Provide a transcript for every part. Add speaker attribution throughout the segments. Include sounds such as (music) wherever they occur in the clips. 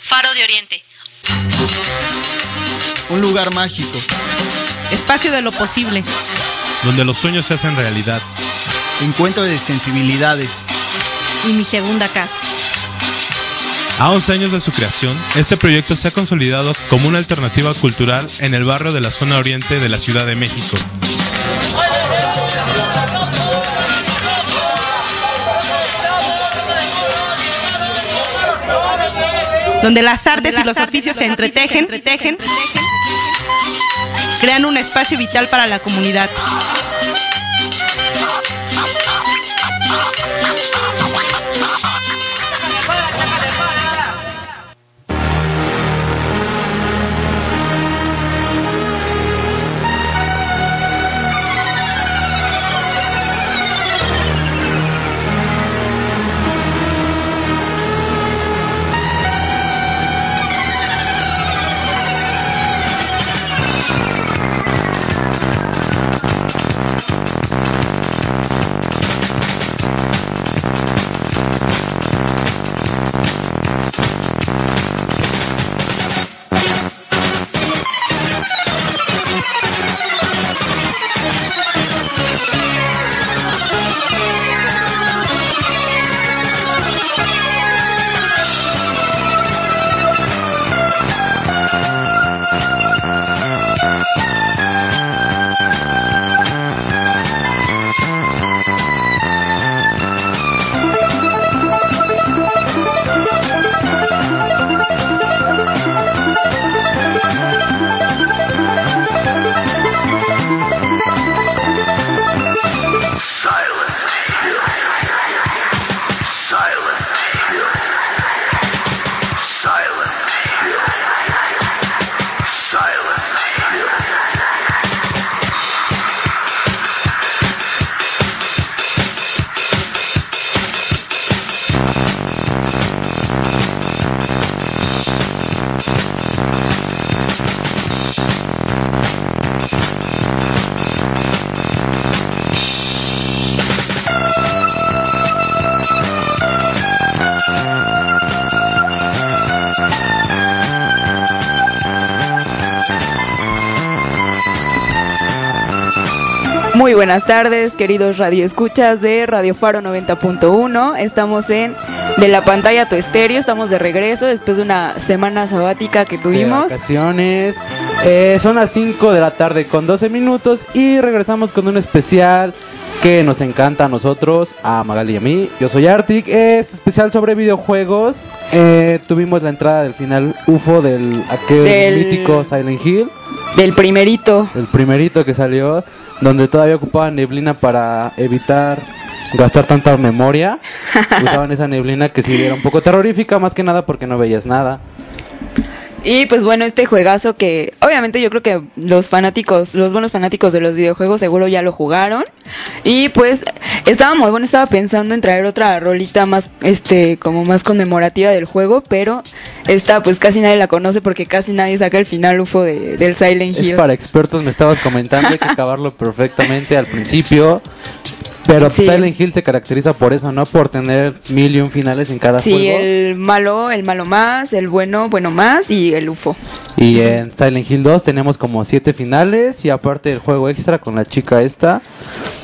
Speaker 1: Faro de Oriente.
Speaker 2: Un lugar mágico.
Speaker 3: Espacio de lo posible.
Speaker 4: Donde los sueños se hacen realidad.
Speaker 2: Encuentro de sensibilidades.
Speaker 1: Y mi segunda casa.
Speaker 4: A 11 años de su creación, este proyecto se ha consolidado como una alternativa cultural en el barrio de la zona oriente de la Ciudad de México.
Speaker 3: Donde las artes y los oficios se entretejen, crean un espacio vital para la comunidad.
Speaker 5: Muy buenas tardes, queridos radioescuchas de Radio Faro 90.1. Estamos en De la pantalla a tu estéreo, estamos de regreso después de una semana sabática que tuvimos.
Speaker 6: De vacaciones. Eh, son las 5 de la tarde con 12 minutos y regresamos con un especial que nos encanta a nosotros, a Magali y a mí. Yo soy Arctic, es especial sobre videojuegos. Eh, tuvimos la entrada del final UFO del aquel
Speaker 5: Del-
Speaker 6: mítico Silent Hill,
Speaker 5: Del primerito.
Speaker 6: el primerito que salió, donde todavía ocupaban neblina para evitar gastar tanta memoria. (laughs) Usaban esa neblina que sí era un poco terrorífica, más que nada porque no veías nada.
Speaker 5: Y pues bueno, este juegazo que obviamente yo creo que los fanáticos, los buenos fanáticos de los videojuegos seguro ya lo jugaron. Y pues estaba muy bueno, estaba pensando en traer otra rolita más, este, como más conmemorativa del juego, pero esta pues casi nadie la conoce porque casi nadie saca el final UFO de- del Silent
Speaker 6: Es
Speaker 5: Hill.
Speaker 6: para expertos, me estabas comentando, hay que acabarlo (laughs) perfectamente al principio. Pero
Speaker 5: Sí.
Speaker 6: Silent Hill se caracteriza por eso, ¿no? Por tener mil y un finales en cada
Speaker 5: Sí,
Speaker 6: juego.
Speaker 5: el malo, el malo más, el bueno, bueno más y el UFO.
Speaker 6: Y en Silent Hill 2 tenemos como siete finales y aparte el juego extra con la chica esta.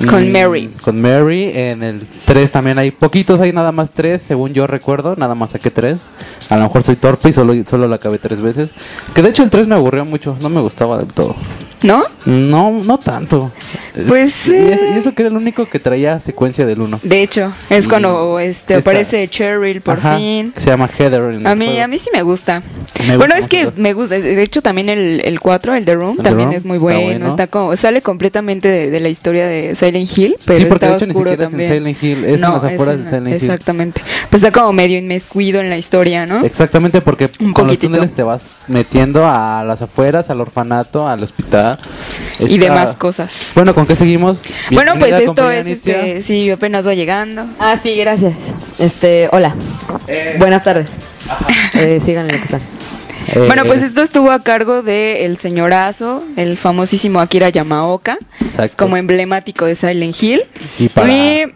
Speaker 5: Con
Speaker 6: Mm,
Speaker 5: Mary.
Speaker 6: Con Mary. En el 3 también hay poquitos, hay nada más tres, según yo recuerdo. Nada más saqué tres. A lo mejor soy torpe y solo, solo la acabé tres veces. Que de hecho el 3 me aburrió mucho, no me gustaba del todo.
Speaker 5: ¿No?
Speaker 6: No, no tanto.
Speaker 5: Pues,
Speaker 6: Y eso,
Speaker 5: eh.
Speaker 6: y eso que era el único que traía secuencia del 1.
Speaker 5: De hecho, es
Speaker 6: Y
Speaker 5: cuando este
Speaker 6: esta-
Speaker 5: aparece Cheryl por
Speaker 6: Ajá,
Speaker 5: fin.
Speaker 6: se llama Heather. en
Speaker 5: A
Speaker 6: el
Speaker 5: mí,
Speaker 6: juego.
Speaker 5: a mí sí me gusta.
Speaker 6: Me
Speaker 5: bueno,
Speaker 6: gusta
Speaker 5: es que me gusta. De hecho, también el, el 4, el The Room,
Speaker 6: El The
Speaker 5: también
Speaker 6: Room
Speaker 5: es muy
Speaker 6: está
Speaker 5: bueno.
Speaker 6: bueno.
Speaker 5: Está como, sale completamente de, de la historia de Silent Hill, pero
Speaker 6: sí, porque
Speaker 5: está
Speaker 6: de hecho ni
Speaker 5: oscuro
Speaker 6: siquiera
Speaker 5: también.
Speaker 6: es en Silent Hill, es
Speaker 5: No,
Speaker 6: en las afueras
Speaker 5: en-
Speaker 6: de Silent Hill.
Speaker 5: Exactamente. Pues está como medio inmiscuido en la historia, ¿no?
Speaker 6: Exactamente, porque
Speaker 5: Un
Speaker 6: con los
Speaker 5: poquitito.
Speaker 6: túneles te vas metiendo a las afueras, al orfanato, al hospital.
Speaker 5: Y
Speaker 6: Está-
Speaker 5: demás cosas.
Speaker 6: Bueno, ¿con qué seguimos?
Speaker 5: Bueno, pues esto es, este, sí, apenas va llegando.
Speaker 7: Ah, sí, gracias. Este, hola. Buenas tardes. Eh, sigan en lo que están.
Speaker 6: Eh,
Speaker 5: Bueno, pues esto estuvo a cargo de el señorazo, el famosísimo Akira Yamaoka.
Speaker 6: Exacto.
Speaker 5: Como emblemático de Silent Hill.
Speaker 6: Y para-
Speaker 5: Y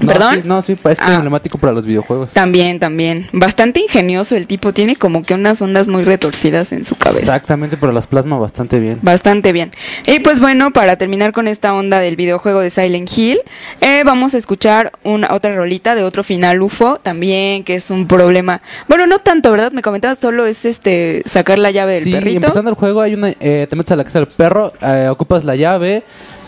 Speaker 6: No,
Speaker 5: ¿Perdón?
Speaker 6: sí, no, sí, es
Speaker 5: Ah.
Speaker 6: emblemático para los videojuegos.
Speaker 5: También, también. Bastante ingenioso el tipo. Tiene como que unas ondas muy retorcidas en su cabeza.
Speaker 6: Exactamente, pero las plasma bastante bien.
Speaker 5: Bastante bien. Y pues bueno, para terminar con esta onda del videojuego de Silent Hill, eh, vamos a escuchar una otra rolita de otro final UFO también, que es un problema. Bueno, no tanto, ¿verdad? Me comentabas solo es este sacar la llave del
Speaker 6: sí,
Speaker 5: perrito.
Speaker 6: empezando el juego hay una, eh, te metes a la casa del perro, eh, ocupas la llave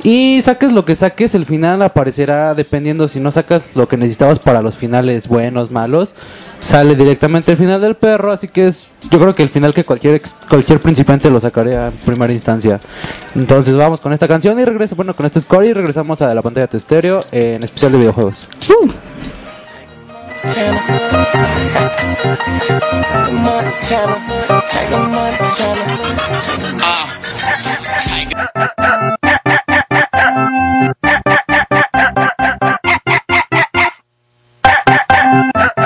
Speaker 6: y saques lo que saques, el final aparecerá dependiendo si no sacas lo que necesitabas para los finales buenos, malos, sale directamente el final del perro, así que es yo creo que el final que cualquier ex- cualquier principiante lo sacaría en primera instancia. Entonces vamos con esta canción y regreso, bueno, con este score y regresamos a la pantalla de estéreo en especial de videojuegos.
Speaker 5: Uh, Uh-oh. (laughs)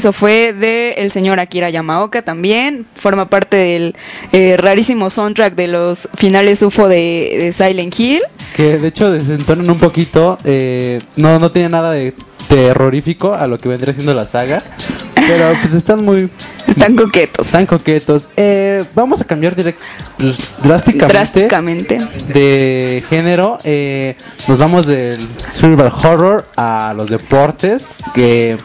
Speaker 5: eso fue de el señor Akira Yamaoka también. Forma parte del eh, rarísimo soundtrack de los finales UFO de, de Silent Hill.
Speaker 6: Que de hecho desentonan un poquito, eh, no, no tiene nada de terrorífico a lo que vendría siendo la saga, pero pues están muy,
Speaker 5: Están coquetos.
Speaker 6: están coquetos. Eh, vamos a cambiar direct, pues, drásticamente,
Speaker 5: Drásticamente.
Speaker 6: de género. eh, nos vamos del survival horror a los deportes, que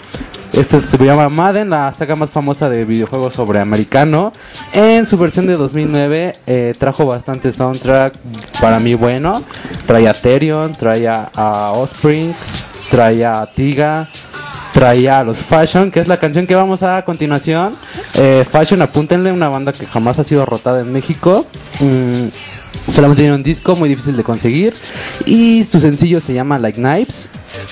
Speaker 6: este se llama Madden, la saga más famosa de videojuegos sobre americano. En su versión de 2009 eh, trajo bastante soundtrack, para mí bueno. Trae a Therion, trae a, Offspring, trae a Tiga. Traía a los Fashion, que es la canción que vamos a a continuación. Eh, Fashion, apúntenle, una banda que jamás ha sido rotada en México. Mm, solamente tiene un disco muy difícil de conseguir. Y su sencillo se llama Like Knives.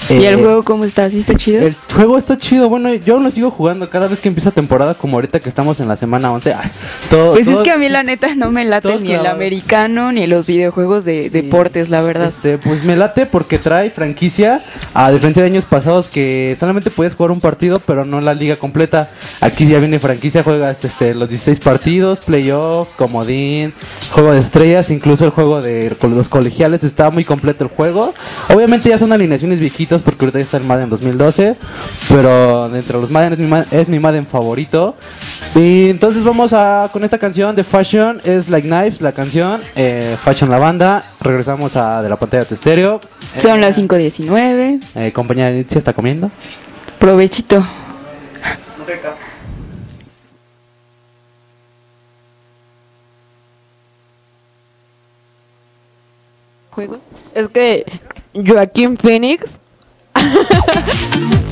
Speaker 5: ¿Y el
Speaker 6: Eh,
Speaker 5: juego cómo está? ¿Sí está chido?
Speaker 6: el juego está chido, bueno, yo lo sigo jugando cada vez que empieza temporada, como ahorita que estamos en la semana 11. ay, todo,
Speaker 5: Pues es que a mí la neta no me late ni el americano ni los videojuegos de deportes, la verdad.
Speaker 6: Este, pues me late porque trae franquicia, a diferencia de años pasados que solamente puedes jugar un partido, pero no la liga completa. Aquí ya viene franquicia, juegas este, los 16 partidos, playoff, comodín, juego de estrellas, incluso el juego de los colegiales, está muy completo el juego. Obviamente ya son alineaciones viejitos porque ahorita ya está el Madden 2012, pero entre los Madden es mi, es mi Madden favorito. Y entonces vamos a con esta canción de Fashion, es Like Knives la canción, eh, Fashion la banda, regresamos a de la pantalla de estéreo.
Speaker 5: Son las 5.19.
Speaker 6: Eh, compañía de está comiendo.
Speaker 5: Provechito. ¿Juegos?
Speaker 7: Es que Joaquín Phoenix (laughs)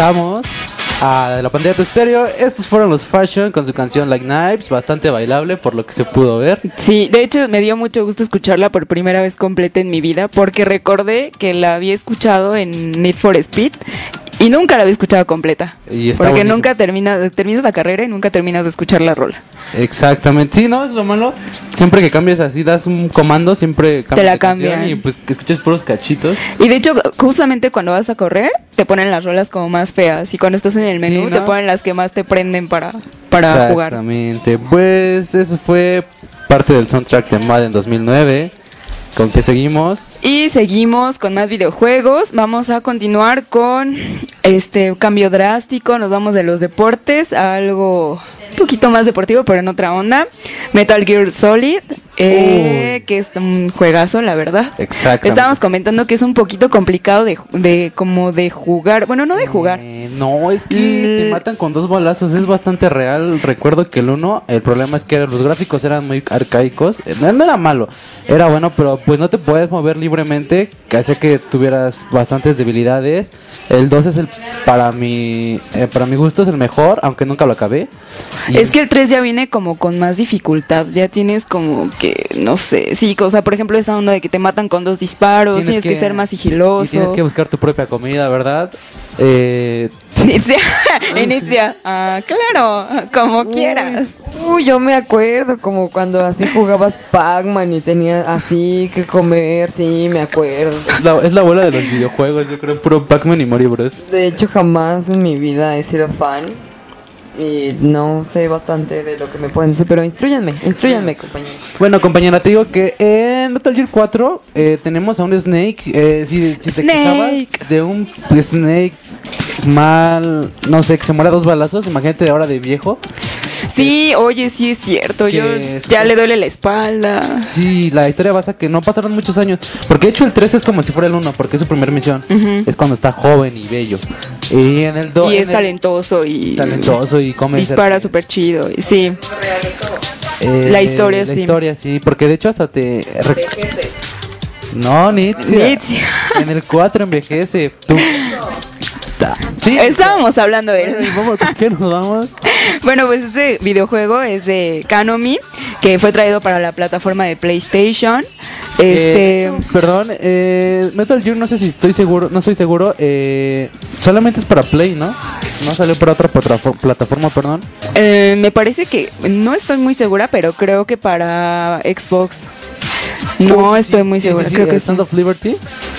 Speaker 6: regresamos a la pantalla de estéreo. Estos fueron los Fashion con su canción Like Knives, bastante bailable por lo que se pudo ver.
Speaker 5: Sí, de hecho me dio mucho gusto escucharla por primera vez completa en mi vida porque recordé que la había escuchado en Need for Speed y nunca la había escuchado completa.
Speaker 6: Y está
Speaker 5: porque
Speaker 6: buenísimo.
Speaker 5: nunca terminas, terminas la carrera y nunca terminas de escuchar la rola.
Speaker 6: Exactamente, sí, no, es lo malo. Siempre que cambias así, das un comando, siempre cambia
Speaker 5: la
Speaker 6: de canción
Speaker 5: cambian.
Speaker 6: Y pues que escuches puros cachitos.
Speaker 5: Y de hecho, justamente cuando vas a correr, te ponen las rolas como más feas. Y cuando estás en el menú,
Speaker 6: Sí, ¿no?
Speaker 5: te ponen las que más te prenden para, para jugar.
Speaker 6: Exactamente, pues eso fue parte del soundtrack de Madden 2009. Con que seguimos.
Speaker 5: Y seguimos con más videojuegos. Vamos a continuar con este cambio drástico. Nos vamos de los deportes a algo poquito más deportivo, pero en otra onda. Metal Gear Solid, eh, que es un juegazo, la verdad.
Speaker 6: Exactamente.
Speaker 5: Estábamos comentando que es un poquito complicado de, de como de jugar. Bueno, no de jugar.
Speaker 6: Eh, no, es que te matan con dos balazos, es bastante real. Recuerdo que el uno, el problema es que los gráficos eran muy arcaicos. Eh, No, no era malo, era bueno, pero pues no te puedes mover libremente, que hacía que tuvieras bastantes debilidades. El 2 es el, para mi, eh, para mi gusto es el mejor, aunque nunca lo acabé. Y-
Speaker 5: Es que el 3 ya viene como con más dificultad, ya tienes como que, no sé, sí, o sea, por ejemplo, esa onda de que te matan con dos disparos, tienes, que, ser más sigiloso.
Speaker 6: Y tienes que buscar tu propia comida, ¿verdad? Eh, (laughs)
Speaker 5: Inicia, inicia, ah, claro, como quieras.
Speaker 7: Uy, yo me acuerdo como cuando así jugabas Pac-Man y tenías así que comer, sí, me acuerdo.
Speaker 6: es, la, es la abuela de los videojuegos, yo creo, puro Pac-Man y Mario Bros.
Speaker 7: De hecho, jamás en mi vida he sido fan y no sé bastante de lo que me pueden decir, pero instruyanme, instruyanme, compañero.
Speaker 6: Bueno, compañera, te digo que en Metal Gear 4 eh, tenemos a un Snake. eh, si, si te
Speaker 5: Snake.
Speaker 6: quejabas de un Snake mal, no sé, que se muera a dos balazos, imagínate ahora de viejo.
Speaker 5: Sí, oye, sí es cierto, yo
Speaker 6: es-
Speaker 5: ya le duele la espalda.
Speaker 6: Sí, la historia basa que no pasaron muchos años. Porque de hecho el 3 es como si fuera el 1, porque es su primera misión. Es cuando está joven y bello. Y en el 2.
Speaker 5: Y es talentoso y
Speaker 6: talentoso y come
Speaker 5: dispara súper chido. y Sí,
Speaker 6: Eh,
Speaker 5: La historia,
Speaker 6: la
Speaker 5: sí.
Speaker 6: historia, sí. Porque de hecho hasta te. No, Nitzia.
Speaker 5: Nitzia.
Speaker 6: En el 4 envejece. Tú. Sí.
Speaker 5: estábamos hablando de él.
Speaker 6: ¿Con qué nos vamos? (laughs)
Speaker 5: Bueno, pues este videojuego es de Kanomi, que fue traído para la plataforma de PlayStation. Este,
Speaker 6: Eh, perdón, eh, Metal Gear no sé si estoy seguro, no estoy seguro, eh, solamente es para Play, ¿no? No salió para otra plataforma, perdón.
Speaker 5: eh, me parece que no estoy muy segura, pero creo que para Xbox. No estoy muy segura,
Speaker 6: sí, sí,
Speaker 5: creo que.
Speaker 6: Sons of Liberty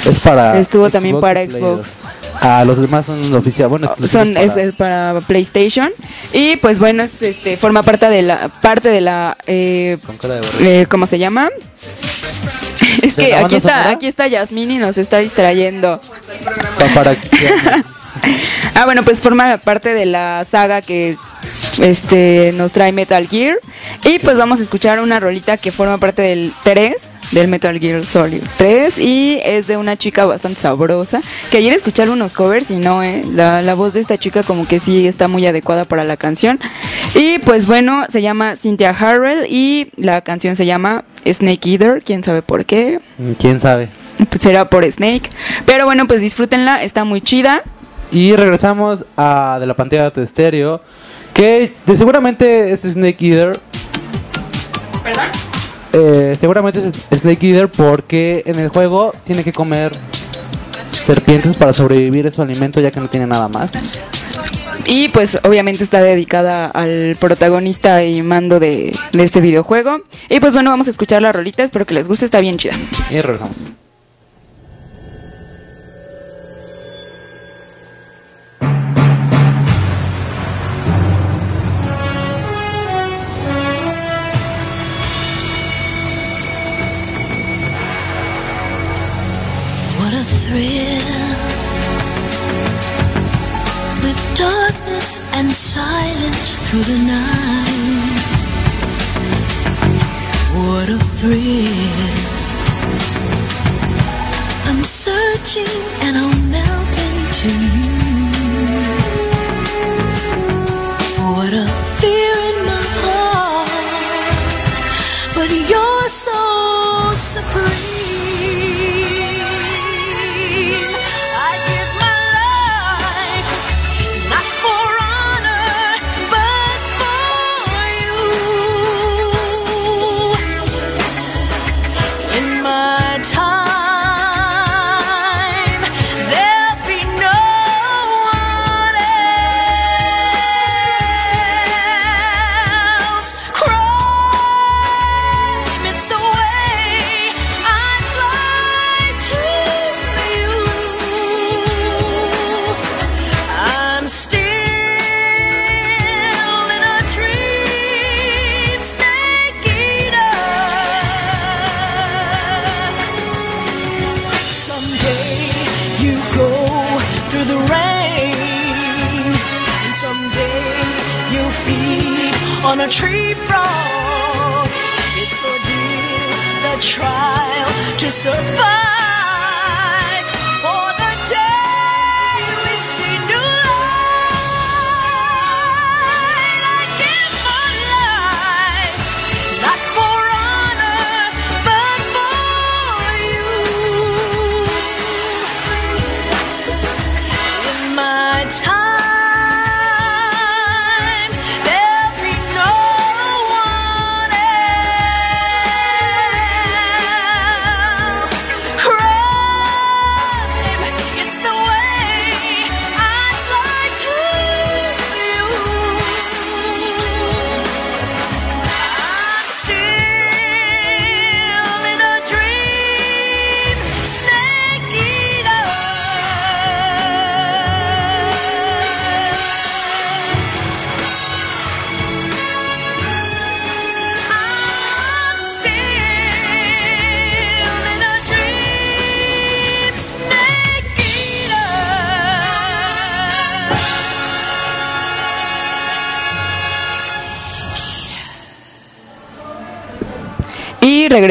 Speaker 6: es para
Speaker 5: Estuvo también para Xbox.
Speaker 6: 2. Ah, los demás son oficial, bueno,
Speaker 5: Son
Speaker 6: exclusivos
Speaker 5: es, es para PlayStation y pues bueno es, este forma parte de la parte de la eh,
Speaker 6: de
Speaker 5: eh, ¿cómo se llama? (laughs) Es
Speaker 6: ¿De
Speaker 5: que aquí está
Speaker 6: sonora?
Speaker 5: aquí está Yasmín y nos está distrayendo.
Speaker 6: Para (laughs)
Speaker 5: Ah, bueno, pues forma parte de la saga que este nos trae Metal Gear. Y pues vamos a escuchar una rolita que forma parte del 3, del Metal Gear Solid 3. Y es de una chica bastante sabrosa. Que ayer escuché algunos covers y no, eh. La, la voz de esta chica como que sí está muy adecuada para la canción. Y pues bueno, se llama Cynthia Harrell y la canción se llama Snake Eater. Quién sabe por qué.
Speaker 6: quién sabe.
Speaker 5: Pues será por Snake. Pero bueno, pues disfrútenla, está muy chida.
Speaker 6: Y regresamos a de la pantalla de tu estéreo. Que de seguramente es Snake Eater. Eh, seguramente es Snake Eater porque en el juego tiene que comer serpientes para sobrevivir es su alimento ya que no tiene nada más.
Speaker 5: Y pues obviamente está dedicada al protagonista y mando de, de este videojuego. Y pues bueno, vamos a escuchar la rolita, espero que les guste, está bien chida.
Speaker 6: Y regresamos.
Speaker 8: and i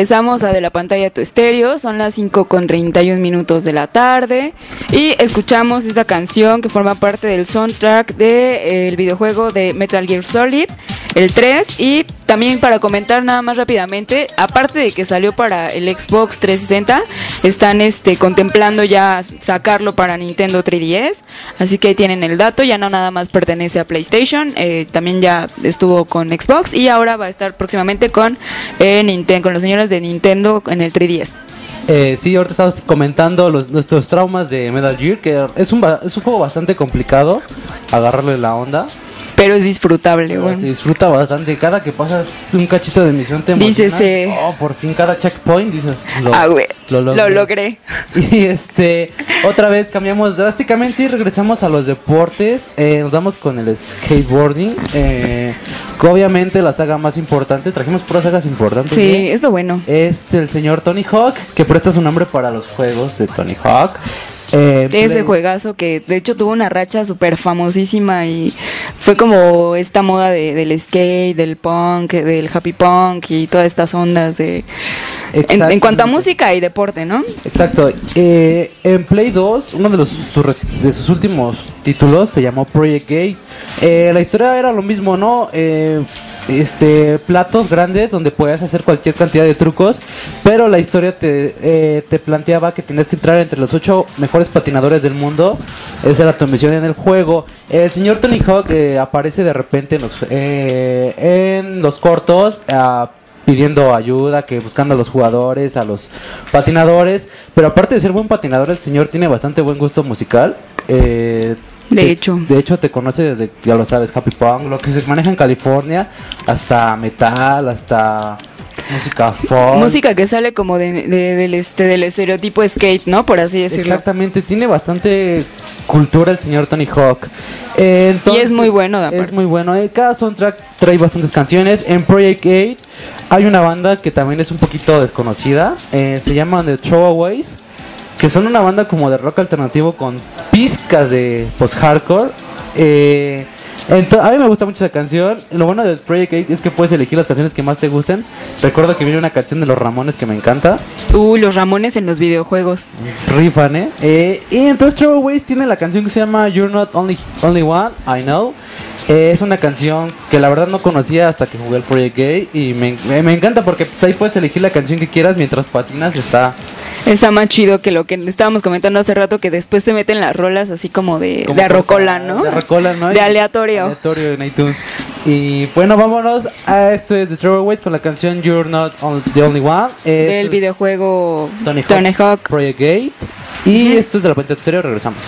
Speaker 5: regresamos a de la pantalla a tu estéreo, son las 5 con 31 minutos de la tarde y escuchamos esta canción que forma parte del soundtrack del videojuego de Metal Gear Solid, el 3 y también para comentar nada más rápidamente, aparte de que salió para el Xbox 360, están este contemplando ya sacarlo para Nintendo 3DS, así que ahí tienen el dato, ya no nada más pertenece a PlayStation, eh, también ya estuvo con Xbox y ahora va a estar próximamente con eh, Nintendo, con los señores de Nintendo en el 3DS.
Speaker 6: Eh, sí, ahorita estamos comentando los, nuestros traumas de Metal Gear, que es un, es un juego bastante complicado agarrarle la onda.
Speaker 5: Pero es disfrutable,
Speaker 6: pero
Speaker 5: bueno.
Speaker 6: Se disfruta bastante. Cada que pasas un cachito de misión te emociona.
Speaker 5: Dices, eh,
Speaker 6: Oh, por fin cada checkpoint dices, lo,
Speaker 5: Ah, güey,
Speaker 6: lo
Speaker 5: lo
Speaker 6: logré.
Speaker 5: logré. (laughs)
Speaker 6: Y este, otra vez cambiamos drásticamente y regresamos a los deportes. Eh, nos vamos con el skateboarding. Eh, que obviamente la saga más importante, trajimos puras sagas importantes.
Speaker 5: Sí,
Speaker 6: ¿eh?
Speaker 5: es lo bueno.
Speaker 6: Es el señor Tony Hawk, que presta su nombre para los juegos de Tony Hawk. Eh,
Speaker 5: Ese
Speaker 6: Play-
Speaker 5: juegazo que de hecho tuvo una racha súper famosísima y fue como esta moda de- del skate, del punk, del happy punk y todas estas ondas de... En, en cuanto a música y deporte, ¿no?
Speaker 6: Exacto. Eh, en Play 2, uno de, los, sus de sus últimos títulos se llamó Project Gate. Eh, la historia era lo mismo, ¿no? Eh, este platos grandes donde podías hacer cualquier cantidad de trucos, pero la historia te, eh, te planteaba que tenías que entrar entre los ocho mejores patinadores del mundo. Esa era tu misión en el juego. El señor Tony Hawk eh, aparece de repente en los, eh, en los cortos. ah, pidiendo ayuda, que buscando a los jugadores, a los patinadores. Pero aparte de ser buen patinador, el señor tiene bastante buen gusto musical. Eh,
Speaker 5: De
Speaker 6: te-
Speaker 5: hecho.
Speaker 6: De hecho, te conoce desde, ya lo sabes, Happy Punk, lo que se maneja en California, hasta metal, hasta música folk.
Speaker 5: Música que sale como de, de- del, este, del estereotipo skate, ¿no? Por así decirlo.
Speaker 6: Exactamente, tiene bastante cultura el señor Tony Hawk. Eh, entonces-
Speaker 5: Y es muy bueno.
Speaker 6: Es muy bueno. Eh, cada soundtrack trae bastantes canciones. En Project 8 hay una banda que también es un poquito desconocida. eh, se llaman The Throwaways. Que son una banda como de rock alternativo con pizcas de post-hardcore. Eh, a mí me gusta mucho esa canción. Lo bueno de Project 8 es que puedes elegir las canciones que más te gusten. Recuerdo que viene una canción de los Ramones que me encanta.
Speaker 5: Uy, los Ramones en los videojuegos.
Speaker 6: Rifan, ¿eh? Eh, Y entonces Trevor Ways tiene la canción que se llama You're Not Only, Only One, I Know. Eh, es una canción que la verdad no conocía hasta que jugué el Project Gay y me, me- me encanta porque pues, ahí puedes elegir la canción que quieras mientras patinas está
Speaker 5: Está más chido que lo que estábamos comentando hace rato, que después te meten las rolas así como de,
Speaker 6: como
Speaker 5: de arrocola, ¿no?
Speaker 6: De arrocola, ¿no?
Speaker 5: De aleatorio.
Speaker 6: Aleatorio en iTunes. Y bueno, vámonos a esto es de Trevor Waits con la canción You're Not The Only One.
Speaker 5: Del
Speaker 6: esto es
Speaker 5: videojuego
Speaker 6: Tony Hawk,
Speaker 5: Tony Hawk.
Speaker 6: Project Gay. Y esto es de la puente exterior, regresamos.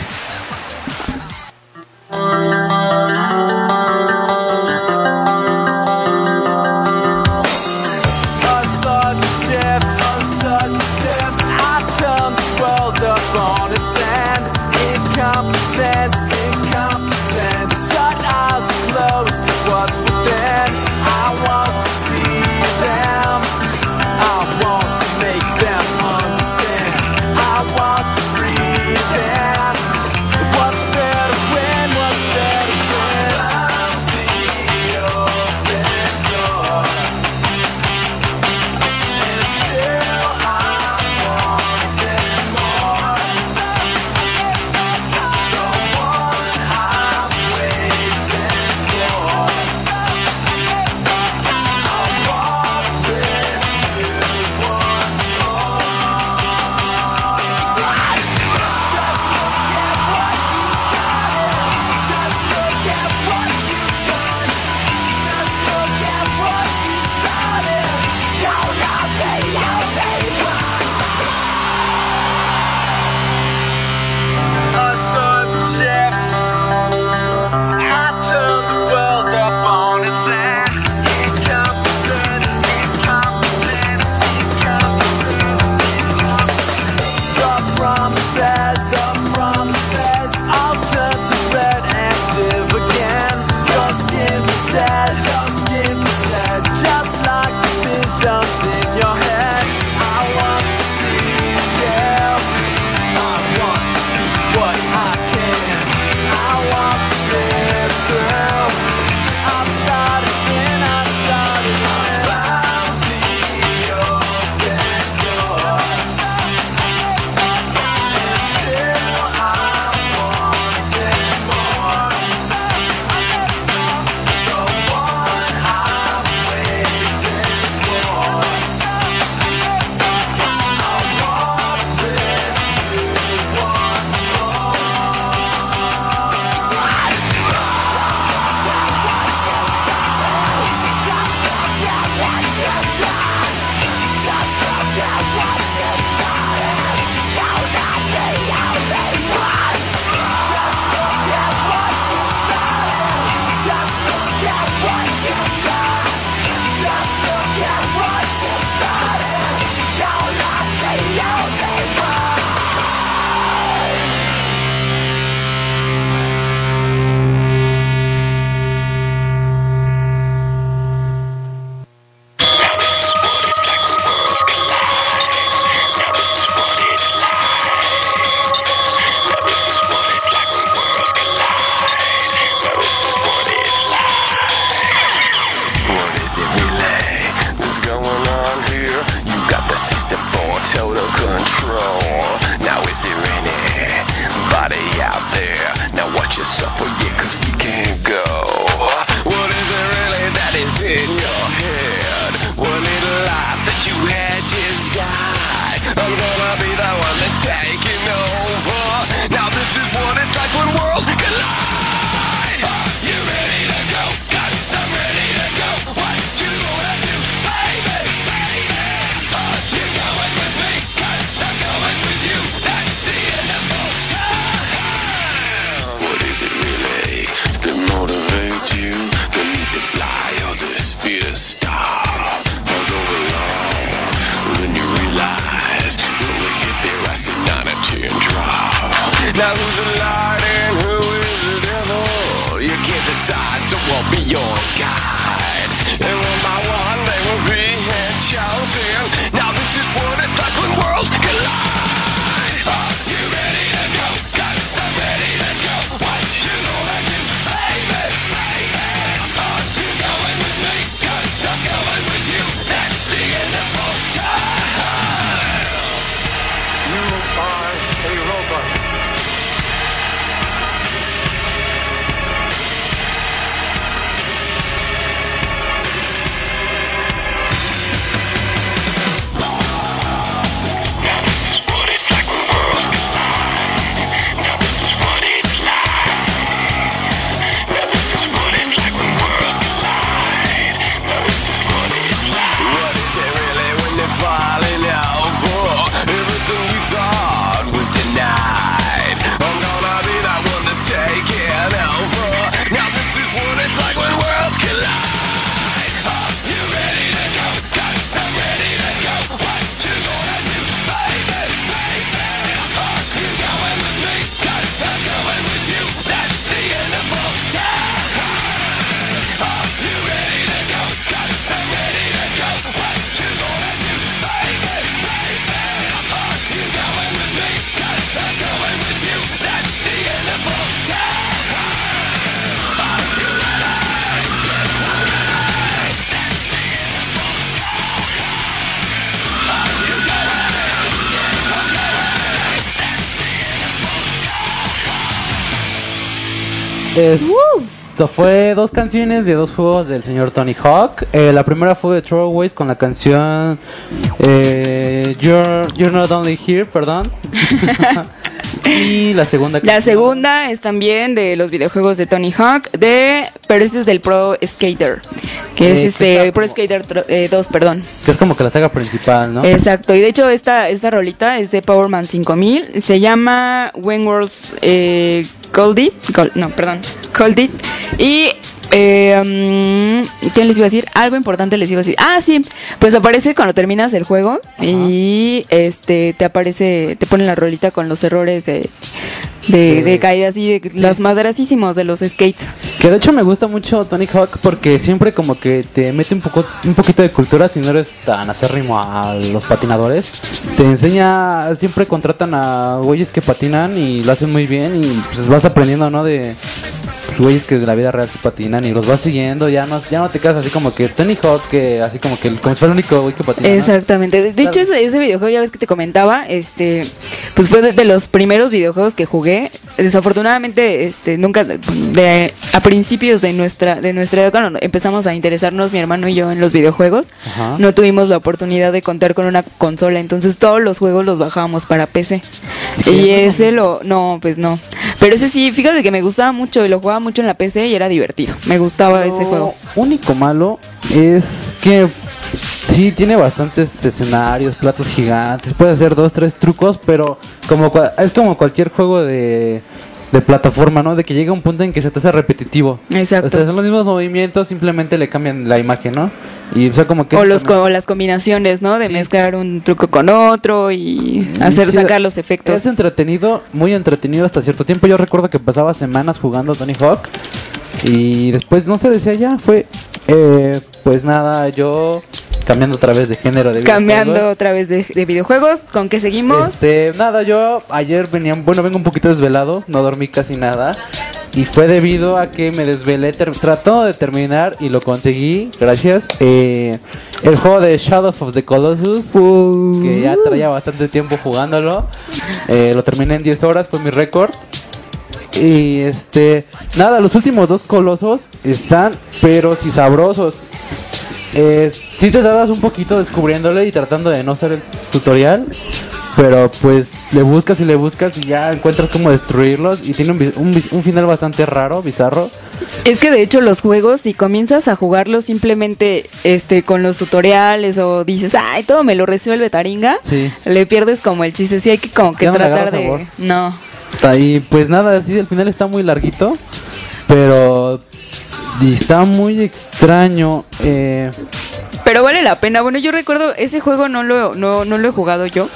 Speaker 6: Fue dos canciones de dos juegos del señor Tony Hawk. Eh, la primera fue de Throwaways con la canción eh, You're, You're Not Only Here, perdón. (laughs) y la segunda
Speaker 5: La segunda es también de los videojuegos de Tony Hawk, de, pero este es del Pro Skater, que es
Speaker 6: Eh,
Speaker 5: este
Speaker 6: que
Speaker 5: Pro Skater eh, 2, perdón.
Speaker 6: que es como que la saga principal, ¿no?
Speaker 5: Exacto, y de hecho esta, esta rolita es de Powerman 5000, se llama When Worlds eh, Goldie, Gold- no, perdón, Goldie, y eh, mm, ¿qué les iba a decir? Algo importante les iba a decir. Ah, sí, pues aparece cuando terminas el juego y este te aparece, te pone la rolita con los errores de, de, de caídas y de las madrasísimos de los skates.
Speaker 6: Que de hecho me gusta mucho Tony Hawk porque siempre como que te mete un poco un poquito de cultura si no eres tan acérrimo a los patinadores. Te enseña, siempre contratan a güeyes que patinan y lo hacen muy bien y pues vas aprendiendo, ¿no? De güeyes que de la vida real sí patinan y los vas siguiendo, ya no, ya no te quedas así como que Tony Hawk, que así como que el- como si fuera el único güey que patina. ¿no?
Speaker 5: Exactamente. De, de hecho, ese, ese videojuego, ya ves que te comentaba, este, pues fue de, de los primeros videojuegos que jugué. Desafortunadamente, este, nunca, de, a principios de nuestra, de nuestra edad, cuando empezamos a interesarnos, mi hermano y yo, en los videojuegos,
Speaker 6: Ajá.
Speaker 5: no tuvimos la oportunidad de contar con una consola. Entonces, todos los juegos los bajábamos para PC.
Speaker 6: Sí,
Speaker 5: y ese lo, no, pues no. Pero ese sí, fíjate que me gustaba mucho y lo jugaba mucho en la PC y era divertido. Me gustaba ese juego.
Speaker 6: único malo es que sí tiene bastantes escenarios, platos gigantes, puede hacer dos, tres trucos, pero como es como cualquier juego de, de plataforma, ¿no? De que llega un punto en que se te hace repetitivo.
Speaker 5: Exacto.
Speaker 6: O sea, son los mismos movimientos, simplemente le cambian la imagen, ¿no? Y o sea, como que
Speaker 5: O, los, co- o las combinaciones, ¿no? De mezclar un truco con otro y hacer
Speaker 6: Sí,
Speaker 5: sacar los efectos.
Speaker 6: Es entretenido, muy entretenido hasta cierto tiempo. Yo recuerdo que pasaba semanas jugando Tony Hawk y después no se decía ya, fue eh, pues nada, yo cambiando otra vez de género de
Speaker 5: Cambiando
Speaker 6: videojuegos.
Speaker 5: otra vez de, de videojuegos, ¿con qué seguimos?
Speaker 6: Este, nada, yo ayer venía, bueno, vengo un poquito desvelado, no dormí casi nada. Y fue debido a que me desvelé tratando de terminar y lo conseguí, gracias. eh, el juego de Shadow of the Colossus, que ya traía bastante tiempo jugándolo. Eh, lo terminé en 10 horas, fue mi récord. Y este, nada, los últimos dos colosos están, pero sí sabrosos. Eh, sí te tardas un poquito descubriéndole y tratando de no hacer el tutorial. Pero pues le buscas y le buscas y ya encuentras cómo destruirlos. Y tiene un, un un final bastante raro, bizarro.
Speaker 5: Es que de hecho los juegos, si comienzas a jugarlos simplemente este con los tutoriales o dices, ay, todo me lo resuelve Taringa,
Speaker 6: Sí.
Speaker 5: le pierdes como el chiste. Sí, hay que como que
Speaker 6: Ya
Speaker 5: tratar de.
Speaker 6: sabor.
Speaker 5: No.
Speaker 6: Y pues nada, así el final está muy larguito. Pero y está muy extraño. Eh,
Speaker 5: Pero vale la pena. Bueno, yo recuerdo, ese juego no lo, no, no lo he jugado yo.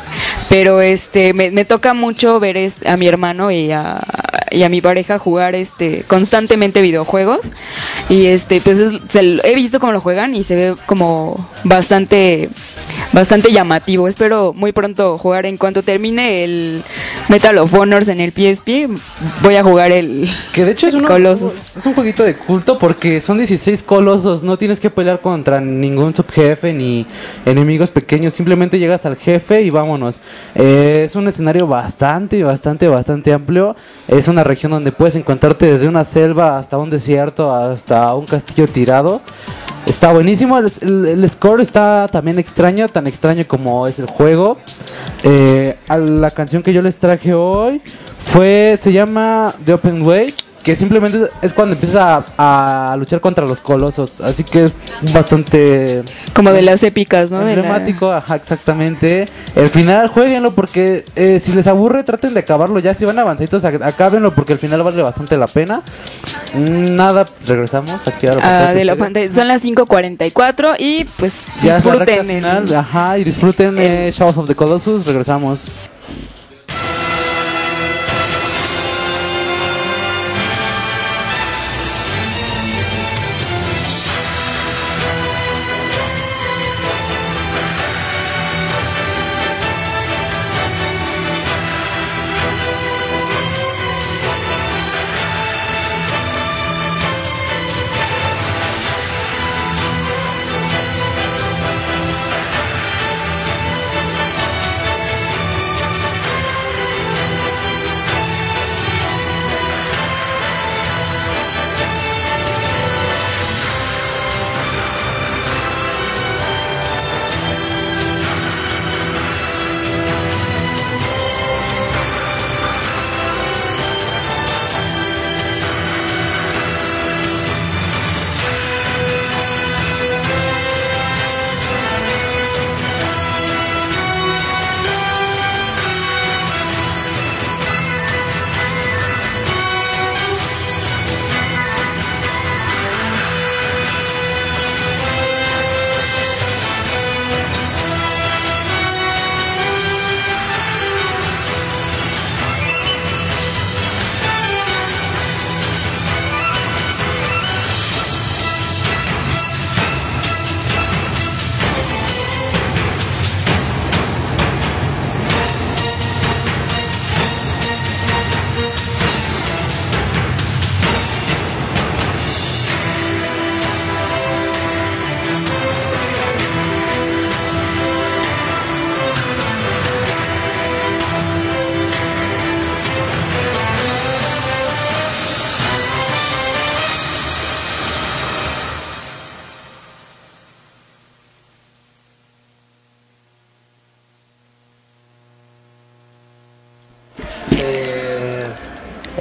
Speaker 5: Pero este me, toca mucho ver a mi hermano y a, y a mi pareja jugar este constantemente videojuegos. Y este, pues es- se he visto cómo lo juegan y se ve como bastante bastante llamativo. Espero muy pronto jugar en cuanto termine el Metal of Honors en el PSP. Voy a jugar el
Speaker 6: Que de hecho es, uno- es un jueguito de culto porque son 16 colosos, no tienes que pelear contra ningún subjefe ni enemigos pequeños, simplemente llegas al jefe y vámonos. Eh, es un escenario bastante, bastante, bastante amplio. Es una región donde puedes encontrarte desde una selva hasta un desierto, hasta un castillo tirado. Está buenísimo, el, el- el score está también extraño, tan extraño como es el juego. Eh, a la canción que yo les traje hoy fue, se llama The Open Way, que simplemente es- cuando empieza a, a luchar contra los colosos, así que es bastante
Speaker 5: como de las épicas, ¿no? De la-
Speaker 6: ajá, exactamente. El final, jueguenlo porque eh, si les aburre, traten de acabarlo ya. Si van avanzaditos, ac- acábenlo porque el final vale bastante la pena. Mm, Nada, regresamos aquí a la
Speaker 5: Ah,
Speaker 6: pantalla,
Speaker 5: de la pantalla. Son las 5.44 y pues
Speaker 6: Ya
Speaker 5: disfruten el-
Speaker 6: final, ajá, y disfruten eh, Shadows of the Colossus. Regresamos.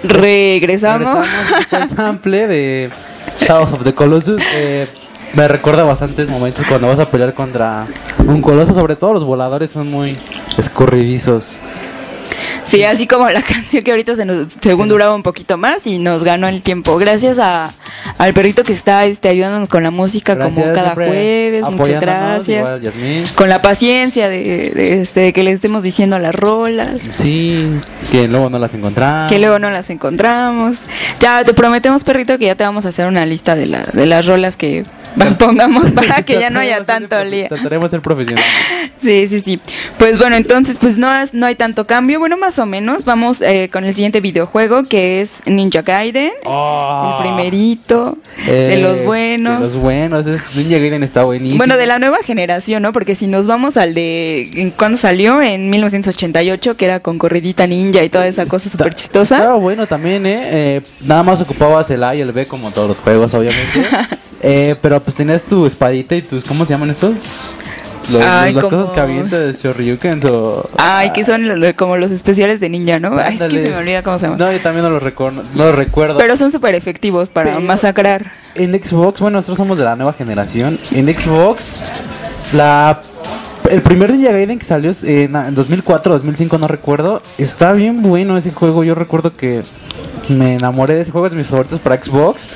Speaker 5: Regresamos.
Speaker 6: Regresamos con sample de (laughs) Shadows of the Colossus. eh, me recuerda bastantes momentos cuando vas a pelear contra un coloso. Sobre todo los voladores son muy escurridizos.
Speaker 5: Sí, así como la (laughs) canción que ahorita se nos, según duraba un poquito más y nos ganó el tiempo. Gracias a, al perrito que está este, ayudándonos con la música como cada jueves. Muchas gracias.
Speaker 6: igual.
Speaker 5: Con la paciencia de, de, este, de que le estemos diciendo las rolas.
Speaker 6: Sí, que luego no las encontramos.
Speaker 5: Que luego no las encontramos. Ya te prometemos, perrito, que ya te vamos a hacer una lista de, la, de las rolas que (laughs) pongamos para (laughs) que ya no haya tanto lío.
Speaker 6: Trataremos de ser profesional. (laughs)
Speaker 5: Sí, sí, sí. Pues bueno, entonces pues no, es- no hay tanto cambio. Bueno, más o menos. Vamos eh, con el siguiente videojuego que es Ninja Gaiden. El primerito. de
Speaker 6: Eh,
Speaker 5: los buenos.
Speaker 6: De los buenos. Es, Ninja Gaiden está buenísimo.
Speaker 5: Bueno, de la nueva generación, ¿no? Porque si nos vamos al de... ¿en ¿Cuándo salió? En 1988, que era con corridita ninja y toda esa cosa súper chistosa.
Speaker 6: Estaba bueno también, ¿eh? Eh, Nada más ocupabas el A y el B como todos los juegos, obviamente. Eh, pero pues tenías tu espadita y tus... ¿Cómo se llaman estos? Los,
Speaker 5: Ay,
Speaker 6: las
Speaker 5: como-
Speaker 6: cosas que avientas de Shoryuken o...
Speaker 5: Ay, que son como los especiales de ninja, ¿no? Ay, es que se me olvida cómo se llama.
Speaker 6: No, yo también no lo, recor- no lo recuerdo.
Speaker 5: Pero son súper efectivos para
Speaker 6: Pero-
Speaker 5: masacrar.
Speaker 6: En Xbox, bueno, nosotros somos de la nueva generación. En Xbox, la el primer Ninja Gaiden que salió en, en 2004, 2005, no recuerdo. Está bien bueno ese juego. Yo recuerdo que me enamoré de ese juego, es de mis favoritos para Xbox.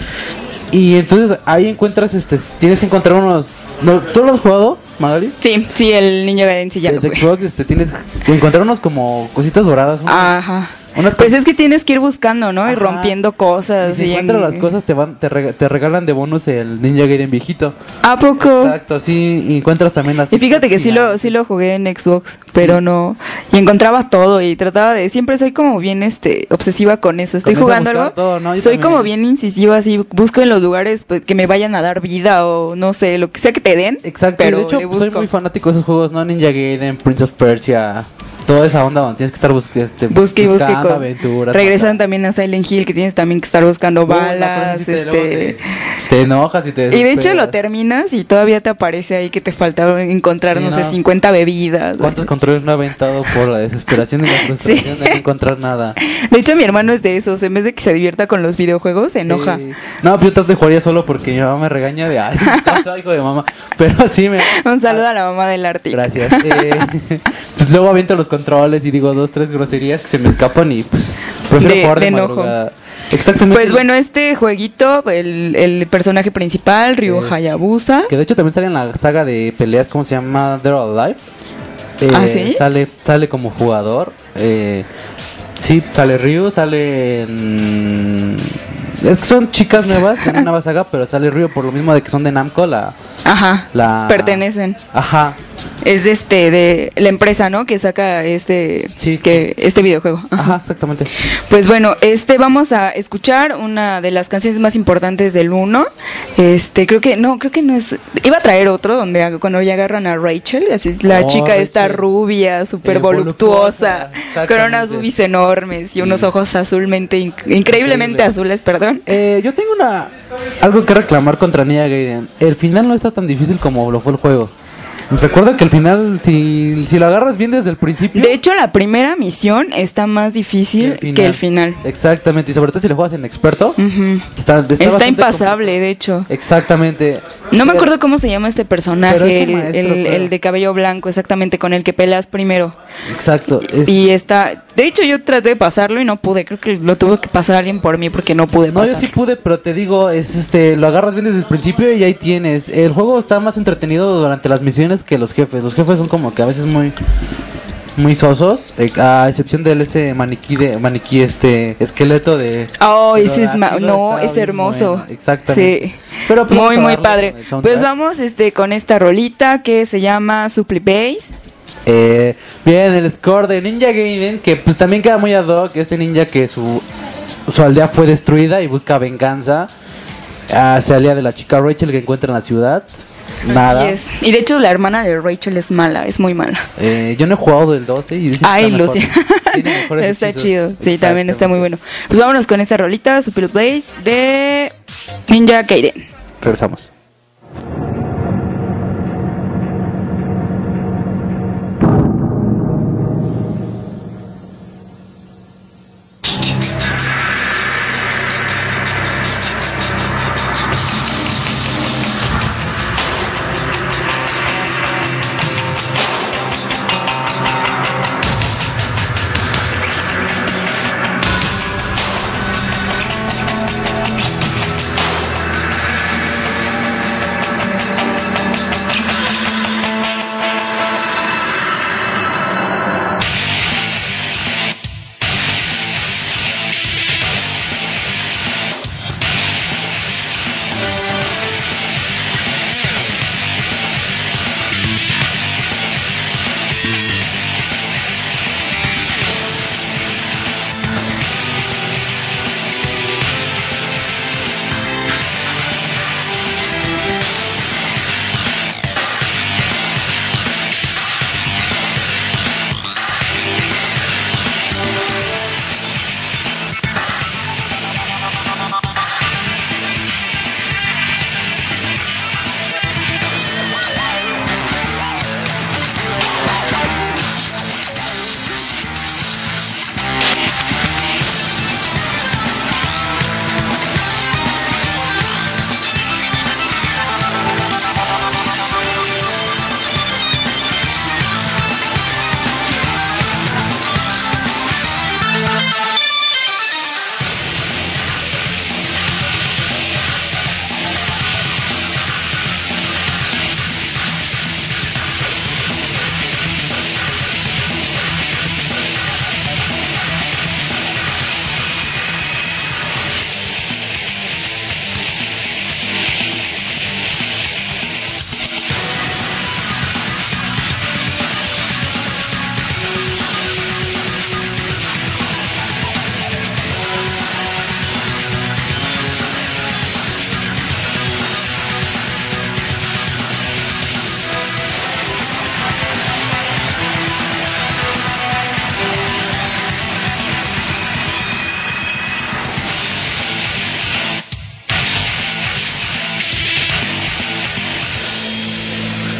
Speaker 6: Y entonces ahí encuentras, este, tienes que encontrar unos. ¿no? ¿Tú lo has jugado, Magali?
Speaker 5: Sí, sí, el Ninja Gaiden sí ya
Speaker 6: El
Speaker 5: jugué.
Speaker 6: Xbox, este, tienes que encontrar unos como cositas doradas.
Speaker 5: Ajá.
Speaker 6: Unas
Speaker 5: Pues es que tienes que ir buscando, ¿no? Y
Speaker 6: Ajá.
Speaker 5: rompiendo
Speaker 6: y
Speaker 5: cosas.
Speaker 6: si
Speaker 5: y
Speaker 6: encuentras
Speaker 5: en-
Speaker 6: las cosas, te, van, te, rega- te regalan de bonus el Ninja Gaiden viejito.
Speaker 5: ¿A poco?
Speaker 6: Exacto, sí, y encuentras también las...
Speaker 5: Y fíjate que sí lo, sí lo jugué en Xbox, pero no. Y encontraba todo y trataba de. Siempre soy como bien este obsesiva con eso. Estoy
Speaker 6: Con
Speaker 5: jugando algo.
Speaker 6: todo, ¿no? Yo
Speaker 5: soy
Speaker 6: también.
Speaker 5: como bien incisiva, así. Busco en los lugares pues, que me vayan a dar vida o no sé, lo que sea que te den.
Speaker 6: Exacto,
Speaker 5: pero
Speaker 6: de hecho soy muy fanático de esos juegos, ¿no? Ninja Gaiden, Prince of Persia, toda esa onda donde tienes que estar bus este,
Speaker 5: Busque busque
Speaker 6: buscando
Speaker 5: co-
Speaker 6: aventuras.
Speaker 5: Regresan también a Silent Hill, que tienes también que estar buscando balas.
Speaker 6: sí
Speaker 5: este.
Speaker 6: te, te enojas y te
Speaker 5: Y de hecho
Speaker 6: desesperas.
Speaker 5: lo terminas y todavía te aparece ahí que te faltaron encontrar,
Speaker 6: Sí,
Speaker 5: no, sé,
Speaker 6: no.
Speaker 5: 50 bebidas.
Speaker 6: ¿Cuántos controles no he aventado por la desesperación y la (laughs) frustración de no encontrar nada?
Speaker 5: De hecho, mi hermano es de esos. En vez de que se divierta con los videojuegos, se enoja.
Speaker 6: Sí. No, pero yo trato de jugar ya solo porque mi mamá me regaña de hijo de mamá. Pero sí me. (laughs)
Speaker 5: Un saludo a la mamá del Arctic.
Speaker 6: Gracias. Eh, (laughs) pues luego aviento los controles y digo dos, tres groserías que se me escapan y pues prefiero
Speaker 5: De-
Speaker 6: jugar de,
Speaker 5: de enojo.
Speaker 6: Exactamente.
Speaker 5: Pues bueno, este jueguito, el, el personaje principal, Ryu Hayabusa.
Speaker 6: Que de hecho también sale en la saga de peleas, ¿cómo se llama? Dead or Alive. Eh,
Speaker 5: ¿Ah, sí?
Speaker 6: Sale, sale como jugador. Eh, sí, sale Ryu, sale en... Es que son chicas nuevas, en una saga, pero sale Ryu por lo mismo de que son de Namco, la...
Speaker 5: Ajá.
Speaker 6: la
Speaker 5: Pertenecen.
Speaker 6: Ajá.
Speaker 5: Es de este, de la empresa, ¿no? Que saca este,
Speaker 6: Sí.
Speaker 5: que, este videojuego. Ajá.
Speaker 6: Ajá, exactamente.
Speaker 5: Pues bueno, este vamos a escuchar una de las canciones más importantes del 1. Este, creo que no, creo que no es iba a traer otro donde cuando ya agarran a Rachel, así es la
Speaker 6: Oh,
Speaker 5: chica esta
Speaker 6: Rachel.
Speaker 5: rubia, súper
Speaker 6: Eh,
Speaker 5: voluptuosa, con unas boobies enormes y unos ojos azulmente inc- increíblemente
Speaker 6: Increíble.
Speaker 5: azules, perdón.
Speaker 6: Eh, yo tengo una algo que reclamar contra Ninja Gaiden. El final no está tan difícil como lo fue el juego. Recuerda que el final, si, si lo agarras bien desde el principio...
Speaker 5: De hecho, la primera misión está más difícil que el final.
Speaker 6: Exactamente, y sobre todo si lo juegas en experto, está, está
Speaker 5: Está
Speaker 6: bastante
Speaker 5: impasable, de hecho.
Speaker 6: Exactamente.
Speaker 5: No me acuerdo cómo se llama este personaje, el,
Speaker 6: un maestro,
Speaker 5: el-
Speaker 6: creo.
Speaker 5: el de cabello blanco, exactamente, con el que peleas primero.
Speaker 6: Exacto. es-
Speaker 5: Y está, de hecho yo traté de pasarlo y no pude, creo que lo tuvo que pasar alguien por mí porque no pude
Speaker 6: No,
Speaker 5: pasar.
Speaker 6: yo sí pude, pero te digo, es este, lo agarras bien desde el principio y ahí tienes. El juego está más entretenido durante las misiones que los jefes. Los jefes son como que a veces muy muy sosos, eh, a excepción del ese maniquí de maniquí este esqueleto de
Speaker 5: Oh, ese es ma- no, es hermoso.
Speaker 6: bueno, exactamente.
Speaker 5: Sí.
Speaker 6: Pero pues,
Speaker 5: muy muy padre. Pues vamos este con esta rolita que se llama Supply Base.
Speaker 6: Eh, bien, el score de Ninja Gaiden, que pues también queda muy ad hoc. Este ninja que su, su aldea fue destruida y busca venganza. Ah, se alía de la chica Rachel que encuentra en la ciudad. Nada.
Speaker 5: Así es. Y de hecho la hermana de Rachel es mala, es muy mala.
Speaker 6: Eh, yo no he jugado del 12 y dicen que
Speaker 5: Ay.
Speaker 6: Tiene mejores (laughs)
Speaker 5: está
Speaker 6: hechizos.
Speaker 5: chido. Sí, también está muy bueno. Pues vámonos con esta rolita, Supply Base de Ninja Gaiden.
Speaker 6: Regresamos.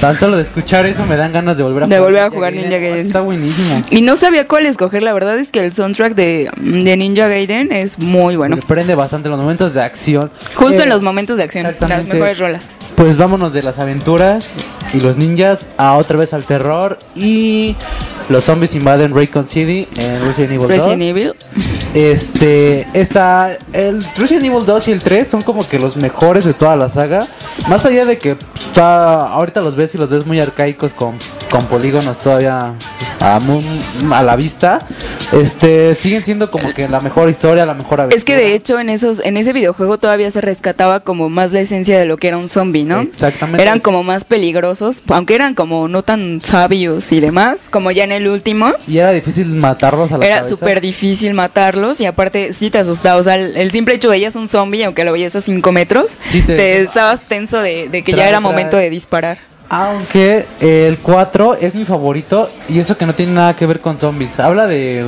Speaker 6: Tan solo de escuchar eso me dan ganas de volver a
Speaker 5: De volver a jugar Ninja Gaiden.
Speaker 6: Está buenísimo.
Speaker 5: Y no sabía cuál escoger, la verdad es que el soundtrack de, de Ninja Gaiden es muy bueno.
Speaker 6: Me prende bastante los momentos de acción.
Speaker 5: Justo
Speaker 6: Eh,
Speaker 5: en los momentos de acción, las mejores rolas.
Speaker 6: Pues vámonos de las aventuras y los ninjas a otra vez al terror y los zombies invaden Raycon City en Resident Evil 2.
Speaker 5: Resident Evil.
Speaker 6: Este, está el Resident Evil 2 y el 3 son como que los mejores de toda la saga. Más allá de que está, ahorita los ves y los ves muy arcaicos con, con polígonos todavía a, a la vista. Este, siguen siendo como que la mejor historia, la mejor aventura.
Speaker 5: Es que de hecho en esos en ese videojuego todavía se rescataba como más la esencia de lo que era un zombie, ¿no?
Speaker 6: Exactamente.
Speaker 5: Eran como más peligrosos, aunque eran como no tan sabios y demás, como ya en el último.
Speaker 6: y era difícil matarlos a la
Speaker 5: Era súper difícil matarlos y aparte sí te asustaba. O sea, el, el simple hecho veías un zombie, aunque lo veías a 5 metros,
Speaker 6: Sí, te-
Speaker 5: te, estabas tenso de, de que
Speaker 6: Trae,
Speaker 5: ya era
Speaker 6: trae.
Speaker 5: momento de disparar.
Speaker 6: Aunque el 4 es mi favorito y eso que no tiene nada que ver con zombies. Habla de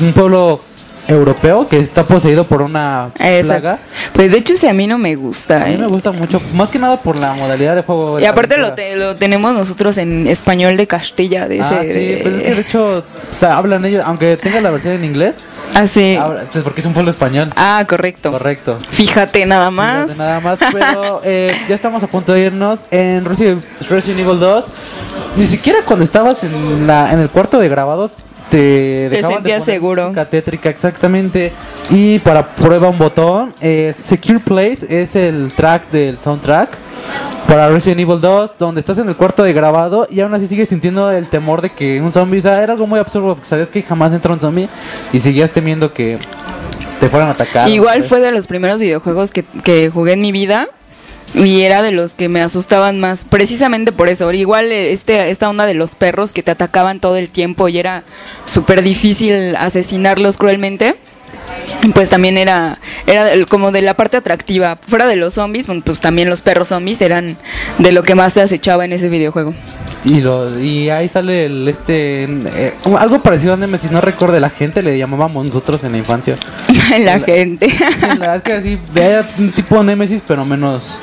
Speaker 6: un pueblo europeo que está poseído por una
Speaker 5: Exacto.
Speaker 6: plaga.
Speaker 5: Pues de hecho ese a mí no me gusta.
Speaker 6: A mí
Speaker 5: ¿eh?
Speaker 6: me gusta mucho, más que nada por la modalidad de juego. de
Speaker 5: Y aparte lo, te- lo tenemos nosotros en español de Castilla, de ese...
Speaker 6: Ah, sí,
Speaker 5: de-
Speaker 6: pues es que de hecho, o sea, hablan ellos, aunque tenga la versión en inglés,
Speaker 5: Ah, sí.
Speaker 6: pues porque es un pueblo español.
Speaker 5: Ah, correcto.
Speaker 6: Correcto.
Speaker 5: Fíjate nada más.
Speaker 6: Fíjate nada más, pero eh, ya estamos a punto de irnos en Resident Evil 2. Ni siquiera cuando estabas en, la, en el cuarto de grabado te, dejaban de
Speaker 5: sentías seguro.
Speaker 6: música tétrica, exactamente. Y para prueba un botón, eh, Secure Place es el track del soundtrack para Resident Evil 2, donde estás en el cuarto de grabado y aún así sigues sintiendo el temor de que un zombie, o sea, era algo muy absurdo, porque sabías que jamás entra un zombie y seguías temiendo que te fueran a atacar.
Speaker 5: Igual
Speaker 6: ¿sabes?
Speaker 5: fue de los primeros videojuegos que, que jugué en mi vida. Y era de los que me asustaban más, precisamente por eso. Igual eh, este, esta onda de los perros que te atacaban todo el tiempo y era súper difícil asesinarlos cruelmente. Pues también era, era como de la parte atractiva. Fuera de los zombies, pues también los perros zombies eran de lo que más te acechaba en ese videojuego.
Speaker 6: Y, lo, y ahí sale el este eh, algo parecido a Nemesis, no recuerdo, la gente le llamábamos nosotros en la infancia. (laughs)
Speaker 5: la gente. (laughs)
Speaker 6: La verdad es que así, era un tipo Nemesis, pero menos.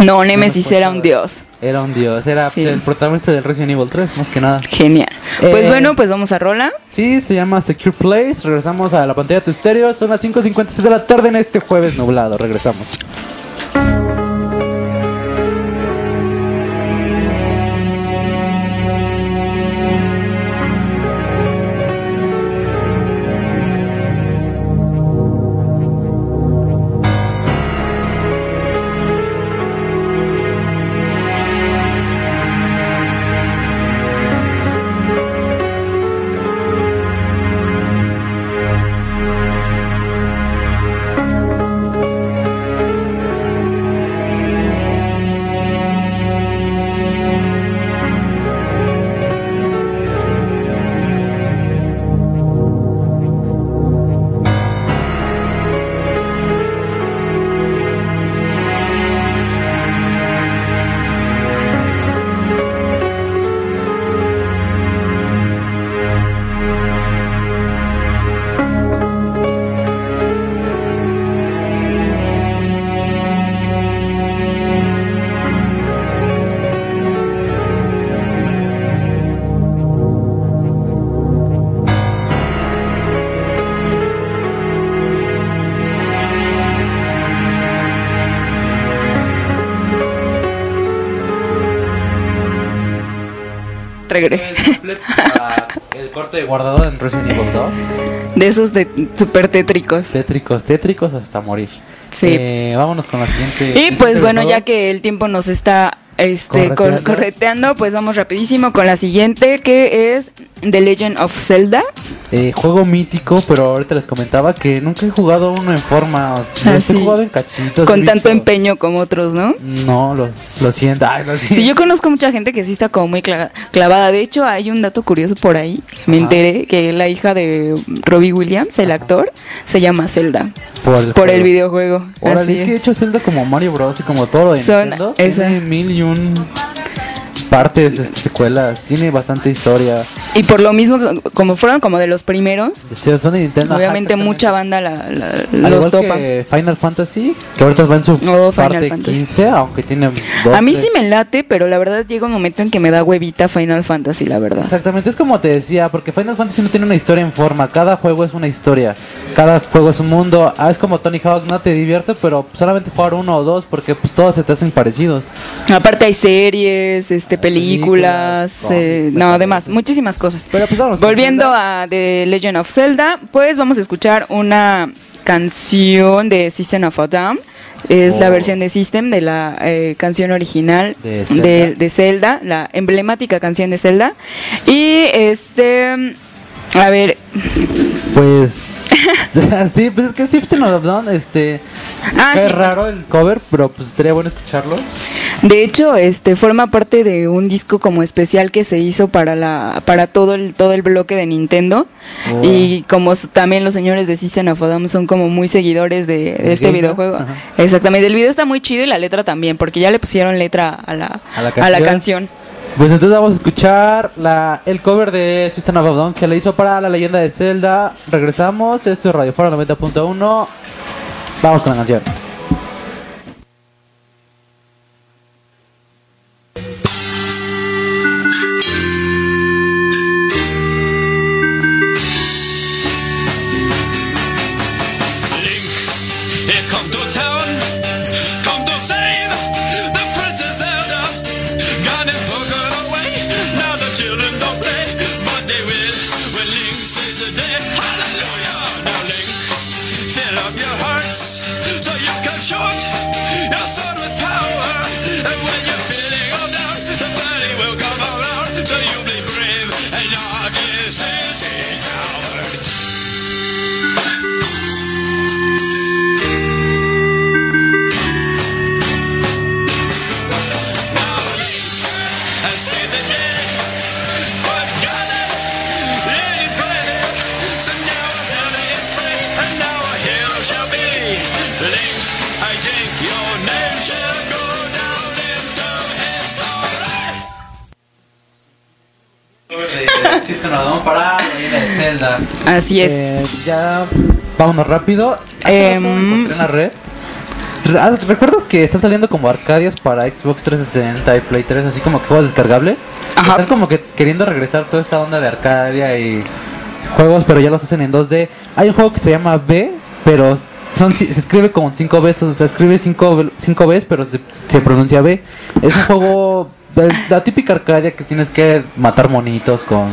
Speaker 5: No, Nemesis era un dios.
Speaker 6: Era un dios, era
Speaker 5: Sí.
Speaker 6: el protagonista del Resident Evil 3, más que nada.
Speaker 5: Genial. Pues
Speaker 6: Eh,
Speaker 5: bueno, pues vamos a rola.
Speaker 6: Sí, se llama Secure Place. Regresamos a la pantalla de tu estéreo. Son las 5.56 de la tarde en este jueves nublado. Regresamos.
Speaker 5: Regre-
Speaker 6: el corte de guardado en Resident Evil 2.
Speaker 5: De esos de super tétricos.
Speaker 6: Tétricos, tétricos hasta morir.
Speaker 5: Sí.
Speaker 6: Eh, vámonos con la siguiente.
Speaker 5: Y pues bueno, ya que el tiempo nos está este cor-
Speaker 6: Correteando.
Speaker 5: pues vamos rapidísimo con la siguiente que es The Legend of Zelda.
Speaker 6: Eh, juego mítico, pero ahorita les comentaba que nunca he jugado uno en forma.
Speaker 5: Ah, sí.
Speaker 6: he jugado en cachitos.
Speaker 5: Con tanto
Speaker 6: visto-
Speaker 5: empeño como otros, ¿no?
Speaker 6: No, lo, lo siento. Ay, lo siento.
Speaker 5: Sí, yo conozco mucha gente que sí está como muy cla- clavada. De hecho, hay un dato curioso por ahí. Me
Speaker 6: Ajá.
Speaker 5: enteré que la hija de Robbie Williams, el actor, se llama Zelda.
Speaker 6: por el,
Speaker 5: Por el
Speaker 6: juego.
Speaker 5: videojuego.
Speaker 6: Órale, es que he hecho Zelda como Mario Bros. y como todo
Speaker 5: Son-
Speaker 6: Nintendo.
Speaker 5: esa-
Speaker 6: Tiene mil y un. soon. Partes, este, secuelas, tiene bastante historia.
Speaker 5: Y por lo mismo, como fueron como de los primeros,
Speaker 6: Sí, son de Nintendo.
Speaker 5: obviamente mucha banda la, la-
Speaker 6: Al
Speaker 5: los
Speaker 6: igual
Speaker 5: topa.
Speaker 6: que Final Fantasy, que ahorita va en su
Speaker 5: Oh, Final
Speaker 6: parte
Speaker 5: Fantasy.
Speaker 6: 15, aunque tiene
Speaker 5: A mí sí me late, pero la verdad llega un momento en que me da huevita Final Fantasy, la verdad.
Speaker 6: Exactamente, es como te decía, porque Final Fantasy no tiene una historia en forma, cada juego es una historia, cada juego es un mundo, ah, es como Tony Hawk, no te divierte, pero solamente jugar uno o dos, porque pues todos se te hacen parecidos.
Speaker 5: Aparte hay series, este películas,
Speaker 6: Películas,
Speaker 5: eh,
Speaker 6: cómics,
Speaker 5: no,
Speaker 6: me
Speaker 5: demás,
Speaker 6: parece.
Speaker 5: muchísimas cosas.
Speaker 6: Pero pues vamos
Speaker 5: Volviendo
Speaker 6: Zelda.
Speaker 5: a The Legend of Zelda, pues vamos a escuchar una canción de System of a Down. Es la
Speaker 6: Oh.
Speaker 5: versión de System de la eh, canción original
Speaker 6: De
Speaker 5: de,
Speaker 6: Zelda,
Speaker 5: la emblemática canción de Zelda. Y este, a ver,
Speaker 6: Pues, (laughs) sí, pues es que System of Down, este,
Speaker 5: ah,
Speaker 6: es
Speaker 5: sí.
Speaker 6: raro el cover, pero pues estaría bueno escucharlo.
Speaker 5: De hecho, este forma parte de un disco como especial que se hizo para la para todo el todo el bloque de Nintendo
Speaker 6: Oh.
Speaker 5: y como también los señores de System of a Down son como muy seguidores de, de
Speaker 6: ¿El
Speaker 5: este
Speaker 6: game,
Speaker 5: videojuego.
Speaker 6: Ajá.
Speaker 5: Exactamente, el video está muy chido y la letra también porque ya le pusieron letra a la
Speaker 6: ¿A la
Speaker 5: a la
Speaker 6: canción? Pues entonces vamos a escuchar la, el cover de System of a Down que le hizo para la leyenda de Zelda. Regresamos, esto es Radio Foro 90.1. Vamos con la canción.
Speaker 9: History.
Speaker 6: System of a Down para la leyenda de Zelda.
Speaker 5: Así es.
Speaker 6: Eh, ya, vámonos rápido. Me encontré en la red. Re- ah, ¿Recuerdas que están saliendo como arcadias para Xbox 360 y Play 3, así como que juegos descargables?
Speaker 5: Ajá.
Speaker 6: Están como que queriendo regresar toda esta onda de Arcadia y juegos, pero ya los hacen en 2D. Hay un juego que se llama B, pero son, se escribe como 5 veces, o sea, se escribe 5 cinco veces, pero se, se pronuncia B. Es un juego, la, típica Arcadia que tienes que matar monitos con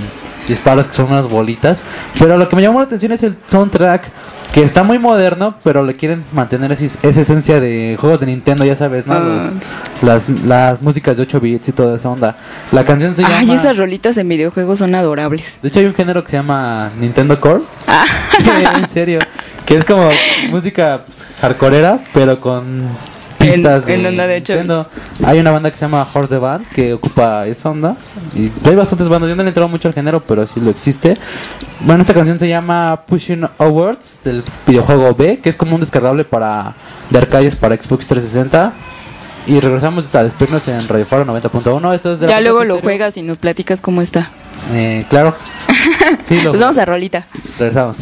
Speaker 6: disparos que son unas bolitas. Pero lo que me llamó la atención es el soundtrack, que está muy moderno, pero le quieren mantener esa, esa esencia de juegos de Nintendo, ya sabes, ¿no?
Speaker 5: Ah.
Speaker 6: Los- las, las músicas de 8 bits y toda esa onda. La canción se
Speaker 5: Ay,
Speaker 6: llama...
Speaker 5: esas rolitas en videojuegos son adorables.
Speaker 6: De hecho hay un género que se llama Nintendo Core.
Speaker 5: Ah. (laughs)
Speaker 6: en serio. Que es como música pues, hardcoreera, pero con pistas
Speaker 5: En- en onda de
Speaker 6: Nintendo. Hay una banda que se llama Horse the Band que ocupa esa onda. Y hay bastantes bandas. Yo no le he entrado mucho al género, pero sí lo existe. Bueno, esta canción se llama Pushing Awards del videojuego B, que es como un descargable para de arcades para Xbox 360. Y regresamos a despedirnos en Radio Faro 90.1. Esto es de la
Speaker 5: Ya luego lo juegas y nos platicas cómo está.
Speaker 6: Eh, claro. (laughs) Sí, lo
Speaker 5: Pues vamos a rolita.
Speaker 6: Regresamos.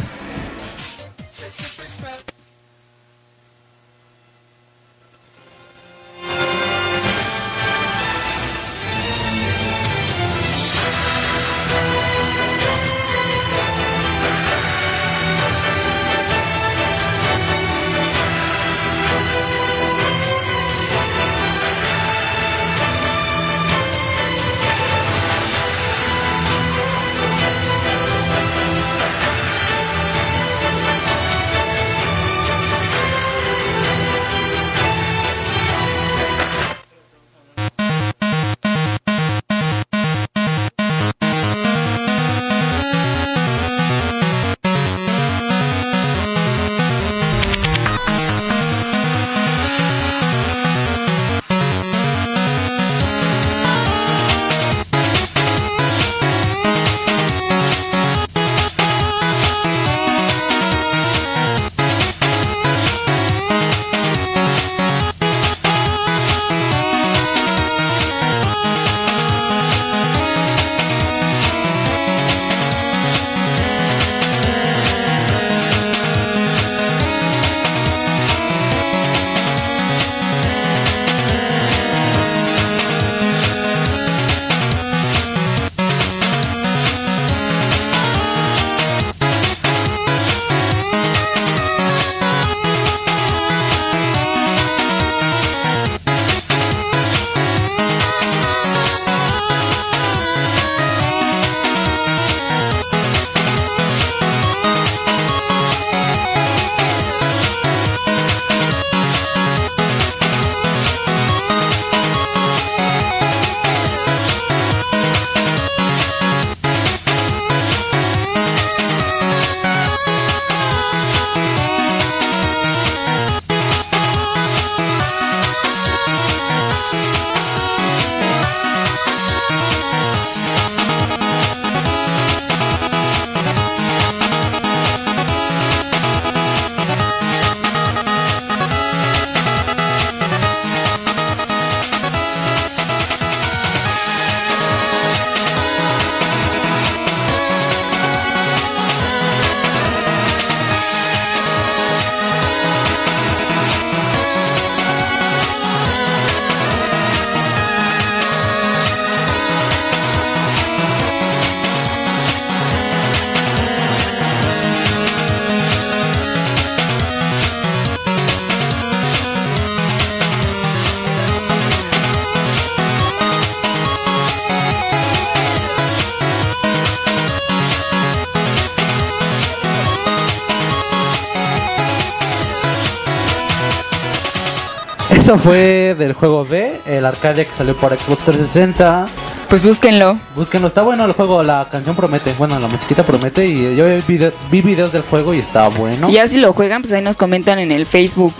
Speaker 6: Eso fue del juego B, el arcade que salió por Xbox 360.
Speaker 5: Pues búsquenlo.
Speaker 6: Búsquenlo, está bueno el juego, la canción promete, bueno, la musiquita promete y yo vi, vide- vi videos del juego y está bueno.
Speaker 5: Y ya si lo juegan, pues ahí nos comentan en el Facebook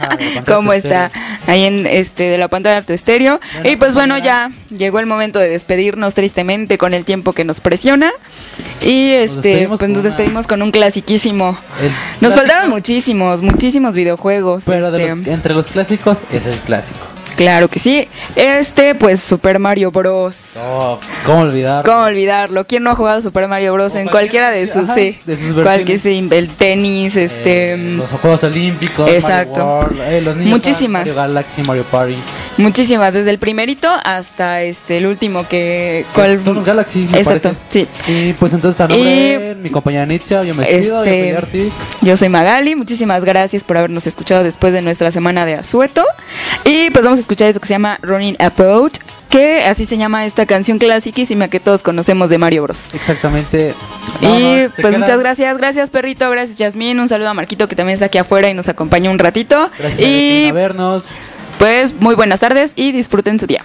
Speaker 6: Ah, (laughs)
Speaker 5: cómo está ahí en este de la pantalla de tu estéreo.
Speaker 6: Bueno,
Speaker 5: Y pues bueno, ya llegó el momento de despedirnos tristemente con el tiempo que nos presiona. Y este, pues nos
Speaker 6: una-
Speaker 5: despedimos con un clasiquísimo.
Speaker 6: El
Speaker 5: Nos faltaron muchísimos, muchísimos videojuegos.
Speaker 6: Pero de
Speaker 5: este,
Speaker 6: los- entre los clásicos es el clásico.
Speaker 5: Claro que sí. Este, pues Super Mario Bros.
Speaker 6: Oh, ¿Cómo olvidar?
Speaker 5: ¿Cómo olvidarlo? ¿Quién no ha jugado Super Mario Bros.
Speaker 6: O
Speaker 5: en
Speaker 6: cualquiera
Speaker 5: de sus,
Speaker 6: ajá,
Speaker 5: sí,
Speaker 6: de sus
Speaker 5: cualquier,
Speaker 6: versiones.
Speaker 5: sí, el tenis, este,
Speaker 6: Eh, los Juegos Olímpicos,
Speaker 5: Exacto.
Speaker 6: Mario World, eh, los niños
Speaker 5: Muchísimas.
Speaker 6: Mario Galaxy, Mario Party.
Speaker 5: Muchísimas, desde el primerito hasta este el último que, ¿cuál?
Speaker 6: Son Galaxy, me
Speaker 5: Exacto,
Speaker 6: parece.
Speaker 5: sí.
Speaker 6: Y pues entonces a nombre de mi compañera Nitzia, yo me despido, yo
Speaker 5: Este-
Speaker 6: soy Arti.
Speaker 5: Yo soy Magali, muchísimas gracias por habernos escuchado después de nuestra semana de asueto. Y pues vamos a escuchar esto que se llama Running Approach, que así se llama esta canción clásicísima que todos conocemos de Mario Bros.
Speaker 6: Exactamente.
Speaker 5: y pues muchas gracias, gracias perrito, gracias Yasmín, un saludo a Marquito que también está aquí afuera y nos acompaña un ratito.
Speaker 6: Gracias a
Speaker 5: y
Speaker 6: vernos.
Speaker 5: Pues muy buenas tardes y disfruten su día.